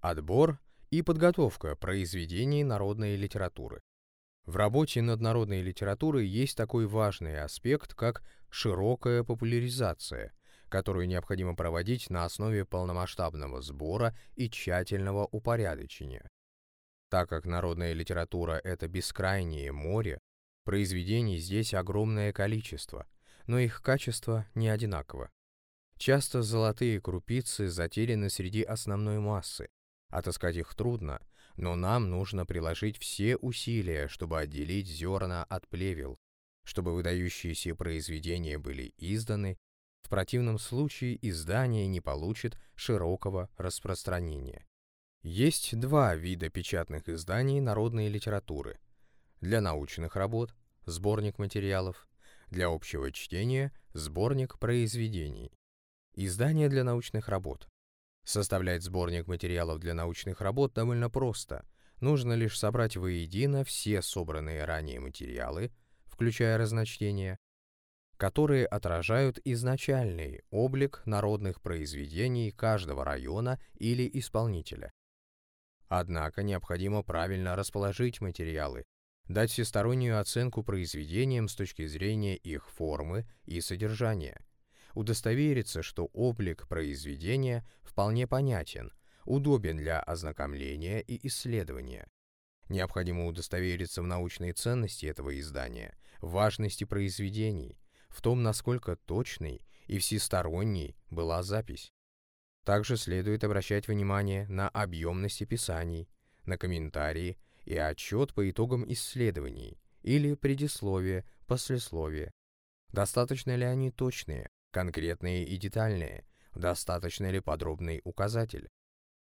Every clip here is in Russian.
Отбор и подготовка произведений народной литературы. В работе над народной литературой есть такой важный аспект, как широкая популяризация, которую необходимо проводить на основе полномасштабного сбора и тщательного упорядочения. Так как народная литература — это бескрайнее море, произведений здесь огромное количество, но их качество не одинаково. Часто золотые крупицы затеряны среди основной массы. Отыскать их трудно, но нам нужно приложить все усилия, чтобы отделить зерна от плевел, чтобы выдающиеся произведения были изданы, в противном случае издание не получит широкого распространения. Есть два вида печатных изданий народной литературы. Для научных работ – сборник материалов, для общего чтения – сборник произведений. Издание для научных работ. Составлять сборник материалов для научных работ довольно просто. Нужно лишь собрать воедино все собранные ранее материалы, включая разночтения, которые отражают изначальный облик народных произведений каждого района или исполнителя. Однако необходимо правильно расположить материалы, дать всестороннюю оценку произведениям с точки зрения их формы и содержания, удостовериться, что облик произведения вполне понятен, удобен для ознакомления и исследования. Необходимо удостовериться в научной ценности этого издания, важности произведений, в том, насколько точной и всесторонней была запись. Также следует обращать внимание на объемность описаний, на комментарии и отчет по итогам исследований или предисловие, послесловие. Достаточно ли они точные, конкретные и детальные, достаточно ли подробный указатель.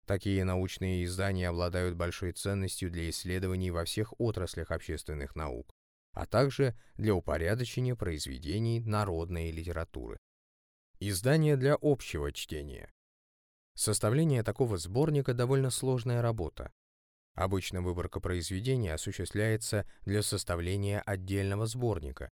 Такие научные издания обладают большой ценностью для исследований во всех отраслях общественных наук, а также для упорядочения произведений народной литературы. Издания для общего чтения. Составление такого сборника довольно сложная работа. Обычно выборка произведения осуществляется для составления отдельного сборника.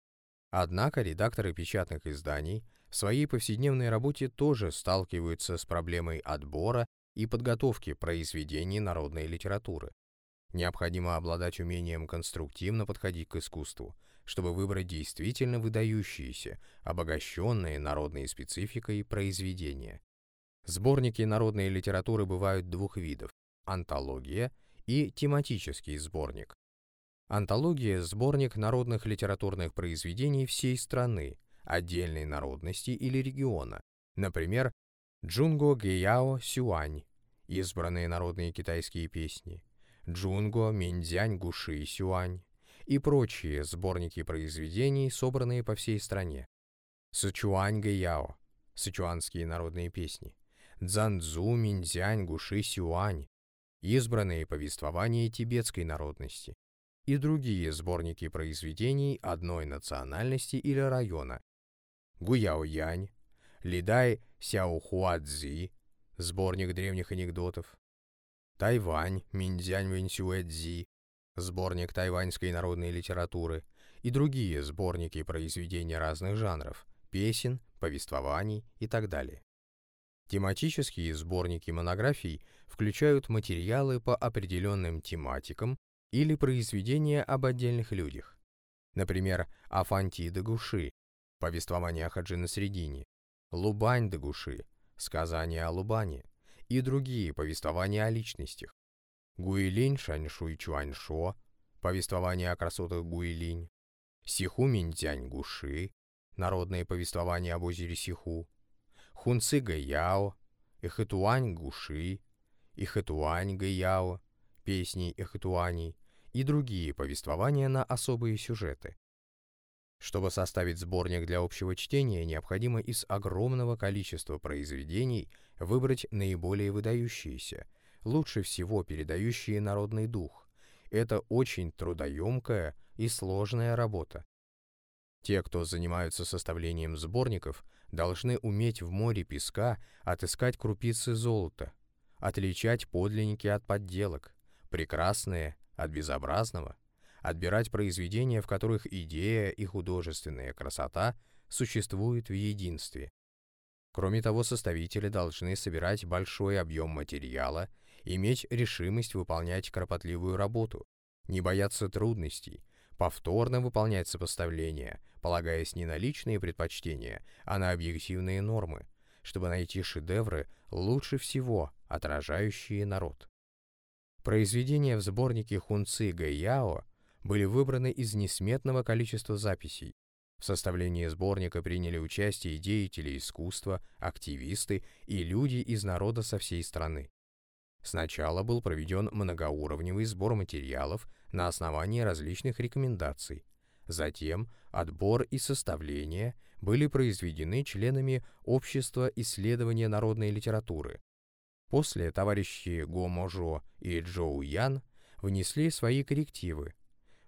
Однако редакторы печатных изданий в своей повседневной работе тоже сталкиваются с проблемой отбора и подготовки произведений народной литературы. Необходимо обладать умением конструктивно подходить к искусству, чтобы выбрать действительно выдающиеся, обогащенные народной спецификой произведения. Сборники народной литературы бывают двух видов – антология и тематический сборник. Антология – сборник народных литературных произведений всей страны, отдельной народности или региона, например, Джунго Геяо Сюань, избранные народные китайские песни, Джунго Миндзянь Гуши Сюань и прочие сборники произведений, собранные по всей стране. Сычуань Геяо, сычуанские народные песни, Цзанцзу Миндзянь Гуши Сюань, избранные повествования тибетской народности и другие сборники произведений одной национальности или района, Гуяо Янь, Лидай Сяохуадзи, сборник древних анекдотов, Тайвань Миндзянь Вэньсюэцзи, сборник тайваньской народной литературы и другие сборники произведений разных жанров, песен, повествований и так далее. Тематические сборники монографий включают материалы по определенным тематикам или произведения об отдельных людях. Например, Афанти де Гуши, повествование о Хаджи Насредине, Лубань Дагуши, сказания о Лубане и другие повествования о личностях. Гуилинь Шаньшуй Чуаньшо, повествование о красотах Гуилинь, Сиху Минтянь Гуши, народные повествования об озере Сиху, Хунцы Гаяо, Эхэтуань Гуши, Эхэтуань Гаяо, песни Эхэтуаней и другие повествования на особые сюжеты. Чтобы составить сборник для общего чтения, необходимо из огромного количества произведений выбрать наиболее выдающиеся, лучше всего передающие народный дух. Это очень трудоемкая и сложная работа. Те, кто занимаются составлением сборников, должны уметь в море песка отыскать крупицы золота, отличать подлинники от подделок, прекрасное от безобразного – отбирать произведения, в которых идея и художественная красота существуют в единстве. Кроме того, составители должны собирать большой объем материала иметь решимость выполнять кропотливую работу, не бояться трудностей, повторно выполнять сопоставления, полагаясь не на личные предпочтения, а на объективные нормы, чтобы найти шедевры, лучше всего отражающие народ. Произведения в сборнике Хунци Гэйяо были выбраны из несметного количества записей. В составлении сборника приняли участие деятели искусства, активисты и люди из народа со всей страны. Сначала был проведен многоуровневый сбор материалов на основании различных рекомендаций. Затем отбор и составление были произведены членами Общества исследования народной литературы. После товарищи Го Можо и Джоу Ян внесли свои коррективы.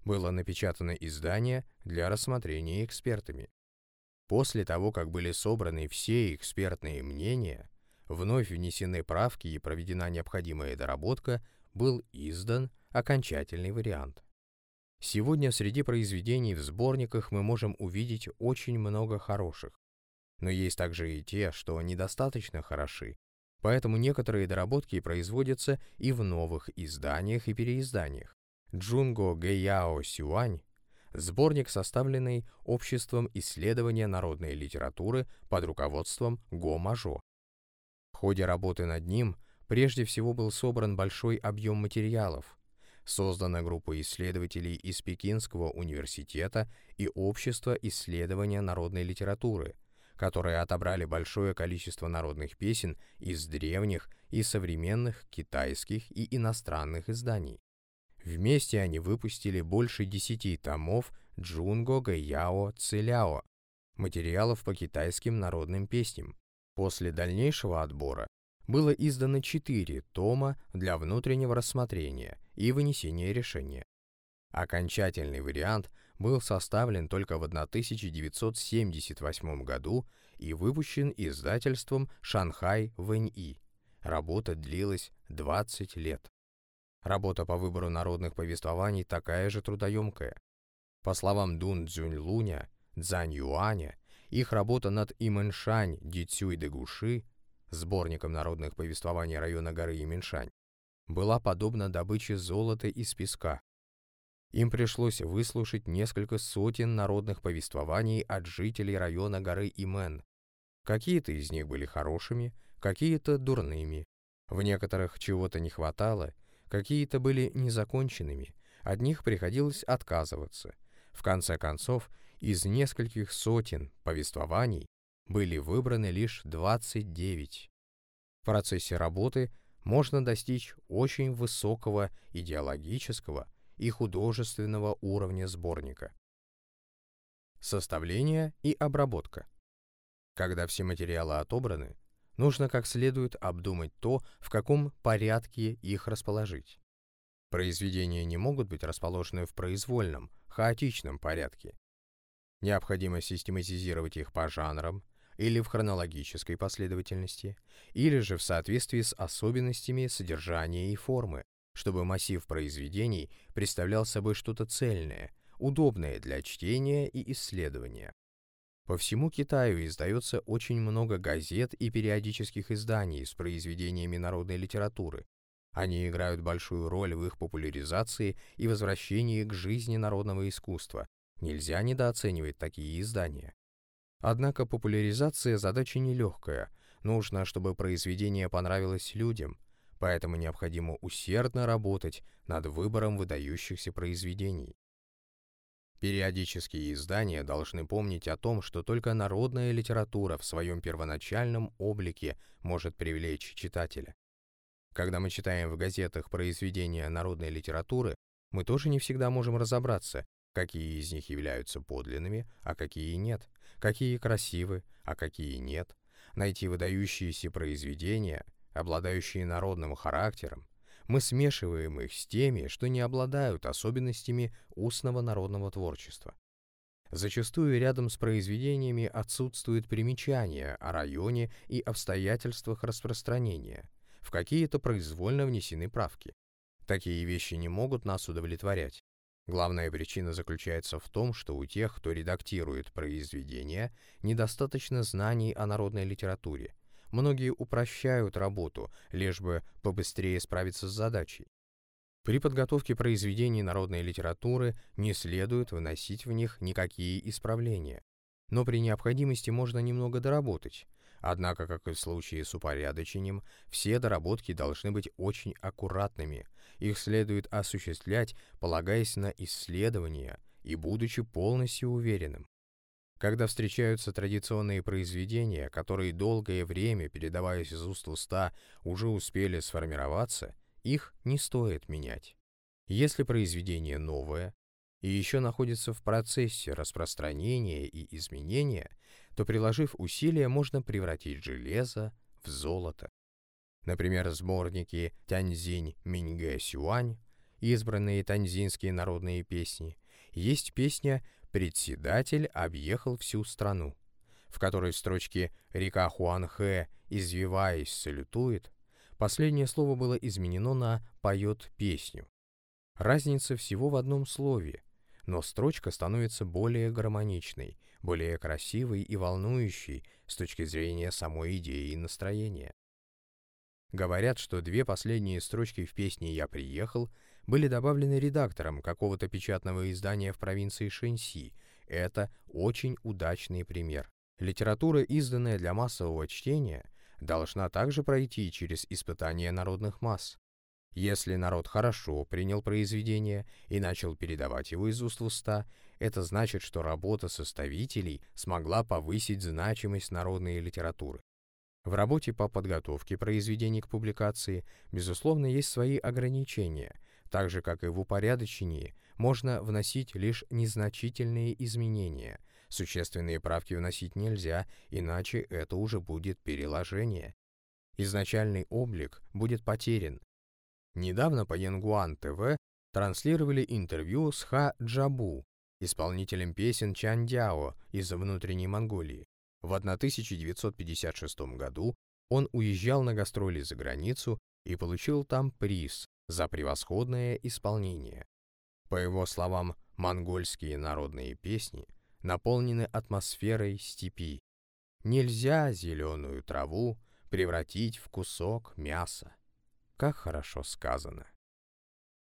Было напечатано издание для рассмотрения экспертами. После того, как были собраны все экспертные мнения, вновь внесены правки и проведена необходимая доработка, был издан окончательный вариант. Сегодня среди произведений в сборниках мы можем увидеть очень много хороших. Но есть также и те, что недостаточно хороши, поэтому некоторые доработки производятся и в новых изданиях и переизданиях. Джунго Гэяо Сюань сборник, составленный Обществом исследования народной литературы под руководством Го Мажо. В ходе работы над ним прежде всего был собран большой объем материалов, создана группа исследователей из Пекинского университета и Общества исследования народной литературы, которые отобрали большое количество народных песен из древних и современных китайских и иностранных изданий. Вместе они выпустили больше десяти томов Джунго Гаяо Целяо, материалов по китайским народным песням. После дальнейшего отбора было издано четыре тома для внутреннего рассмотрения и вынесения решения. Окончательный вариант был составлен только в 1978 году и выпущен издательством «Шанхай Вэньи». Работа длилась 20 лет. Работа по выбору народных повествований такая же трудоемкая. По словам Дун Цзюнь Луня, Цзань Юаня, их работа над Имэншань Дицюй Дегуши сборником народных повествований района горы Иминшань, была подобна добыче золота из песка. Им пришлось выслушать несколько сотен народных повествований от жителей района горы Имен. Какие-то из них были хорошими, какие-то дурными. В некоторых чего-то не хватало, какие-то были незаконченными, от них приходилось отказываться. В конце концов, из нескольких сотен повествований были выбраны лишь 29. В процессе работы можно достичь очень высокого идеологического и художественного уровня сборника. Составление и обработка. Когда все материалы отобраны, нужно как следует обдумать то, в каком порядке их расположить. Произведения не могут быть расположены в произвольном, хаотичном порядке. Необходимо систематизировать их по жанрам, или в хронологической последовательности, или же в соответствии с особенностями содержания и формы, чтобы массив произведений представлял собой что-то цельное, удобное для чтения и исследования. По всему Китаю издается очень много газет и периодических изданий с произведениями народной литературы. Они играют большую роль в их популяризации и возвращении к жизни народного искусства. Нельзя недооценивать такие издания. Однако популяризация задача нелегкая. Нужно, чтобы произведение понравилось людям, поэтому необходимо усердно работать над выбором выдающихся произведений. Периодические издания должны помнить о том, что только народная литература в своем первоначальном облике может привлечь читателя. Когда мы читаем в газетах произведения народной литературы, мы тоже не всегда можем разобраться, какие из них являются подлинными, а какие нет, какие красивы, а какие нет, найти выдающиеся произведения, обладающие народным характером, мы смешиваем их с теми, что не обладают особенностями устного народного творчества. Зачастую рядом с произведениями отсутствует примечание о районе и обстоятельствах распространения, в какие-то произвольно внесены правки. Такие вещи не могут нас удовлетворять. Главная причина заключается в том, что у тех, кто редактирует произведения, недостаточно знаний о народной литературе, многие упрощают работу, лишь бы побыстрее справиться с задачей. При подготовке произведений народной литературы не следует выносить в них никакие исправления, но при необходимости можно немного доработать. Однако, как и в случае с упорядочением, все доработки должны быть очень аккуратными. Их следует осуществлять, полагаясь на исследования и будучи полностью уверенным. Когда встречаются традиционные произведения, которые долгое время, передаваясь из уст в уста, уже успели сформироваться, их не стоит менять. Если произведение новое и еще находится в процессе распространения и изменения, то, приложив усилия, можно превратить железо в золото. Например, сборники «Тяньзинь Миньгэ Сюань», избранные танзинские народные песни, есть песня «Председатель объехал всю страну», в которой в строчке «Река Хуанхэ, извиваясь, салютует», последнее слово было изменено на «поет песню». Разница всего в одном слове, но строчка становится более гармоничной, более красивой и волнующей с точки зрения самой идеи и настроения. Говорят, что две последние строчки в песне «Я приехал» были добавлены редактором какого-то печатного издания в провинции Шэньси. Это очень удачный пример. Литература, изданная для массового чтения, должна также пройти через испытания народных масс. Если народ хорошо принял произведение и начал передавать его из уст в уста, это значит, что работа составителей смогла повысить значимость народной литературы. В работе по подготовке произведений к публикации, безусловно, есть свои ограничения, так же, как и в упорядочении, можно вносить лишь незначительные изменения. Существенные правки вносить нельзя, иначе это уже будет переложение. Изначальный облик будет потерян, Недавно по Янгуан ТВ транслировали интервью с Ха Джабу, исполнителем песен Чандяо из внутренней Монголии. В 1956 году он уезжал на гастроли за границу и получил там приз за превосходное исполнение. По его словам, монгольские народные песни наполнены атмосферой степи. Нельзя зеленую траву превратить в кусок мяса. Как хорошо сказано.